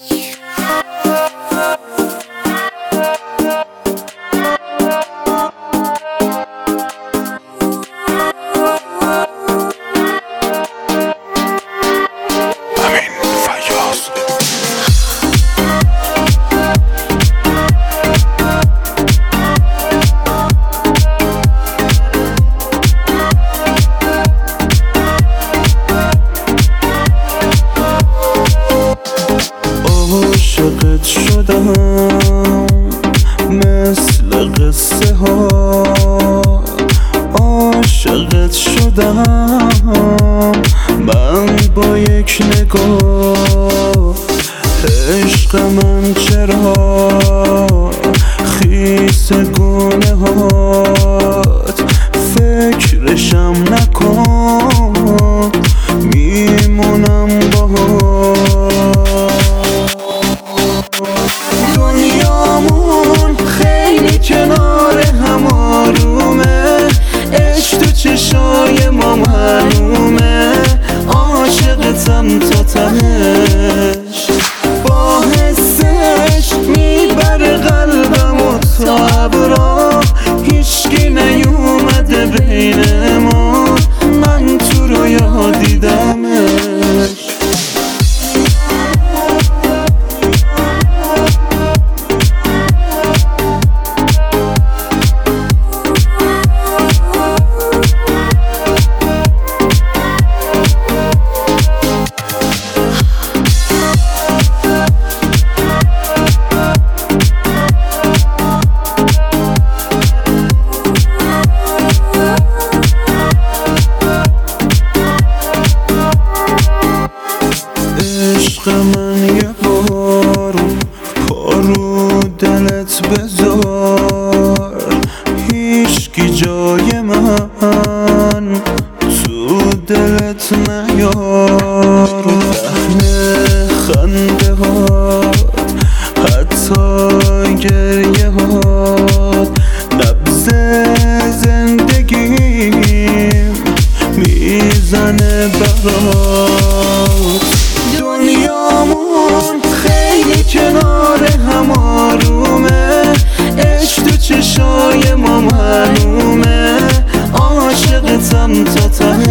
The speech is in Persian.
Yeah. شدم. من با یک نگاه عشق من چرا خیس گونه هات چشای من یه بار پارو دلت بذار. هیچکی جای من تو دلت نیار. لحن خنده هات حتی گریه هات نبز زندگیم می‌زنه برات. دنیامون خیلی کنار هم آرومه. عشق تو چشای ما معلومه. عاشقتم تا تهش